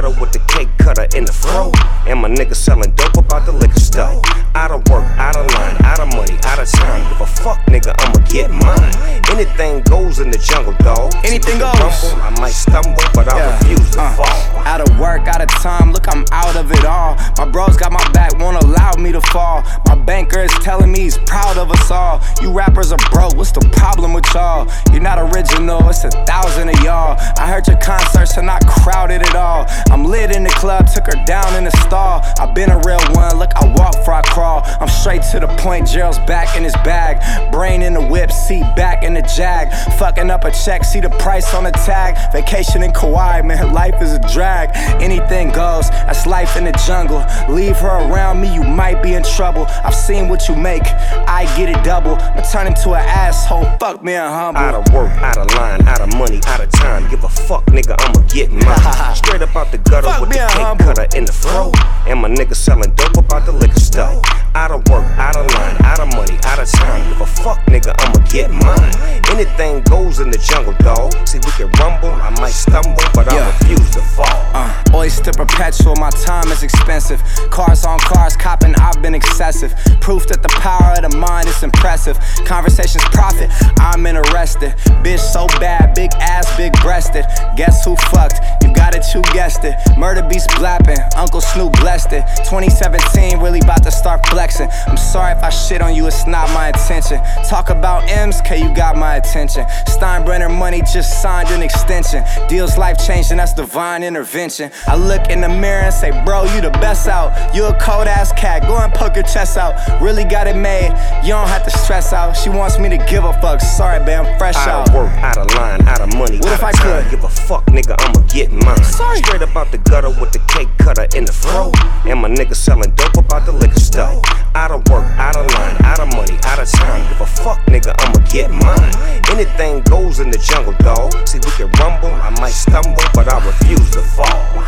gutter with the cake cutter in the fro. And my nigga selling dope about the liquor store. Out of work, out of line, out of money, out of time. Give a fuck, nigga, I'ma get mine. Anything goes in the jungle, dog. Anything goes. Rumble, I might stumble, but I Yeah. refuse to Uh, fall. Out of work, out of time, look, I'm out of it all. My bros got my back, won't allow me to fall. My banker is telling me he's proud of us all. You rappers are broke, what's the problem with y'all? You're not original, it's a thousand of y'all. I heard your concerts are not crowded at all. I'm lit in the club, down in the stall. I've been a real one, look, I walk before I crawl. I'm straight to the point, Gerald's back in his bag. Brain in the whip, seat back in the jag. Fucking up a check, see the price on the tag. Vacation in Kauai, man, life is a drag. Anything goes, that's life in the jungle. Leave her around me, you might be in trouble. I've seen what you make, I get it double. I turn into an asshole, fuck me and humble. Out of work, out of line, out of money, out of time. Give a fuck, nigga, I'ma get mine. Straight up out And my nigga selling dope of time. Give a fuck, nigga, I'ma get mine. Anything goes in the jungle, dog. See, we can rumble, I might stumble, but I refuse to fall. Uh, oyster perpetual, my time is expensive. Cars on cars, copping, I've been excessive. Proof that the power of the mind is impressive. Conversations profit, I'm interested. Bitch so bad, big ass, big breasted. Guess who fucked? You got it, you guessed it. Murder beast blapping, Uncle Snoop blessed it. 2017, really about to start flexing. I'm sorry if I shit on you, it's not my intention. Talk about M's, K, you got my attention. Steinbrenner money just signed an extension. Deals life changing, that's divine intervention. I look in the mirror and say, bro, you the best out. You a cold ass cat, go and poke your chest out. Really got it made, you don't have to stress out. She wants me to give a fuck, sorry, babe, I'm fresh Out out. of work, out of line, out of money, What if I time. could? Give a fuck, nigga, I'ma get mine. Sorry. Straight up out the gutter with the cake cutter in the fro. And my nigga selling dope about the liquor store. Out of work, out of line, out of money, out of time. Give a fuck, nigga, I'ma get mine. Anything goes in the jungle, dog. See, we can rumble, I might stumble, but I refuse to fall.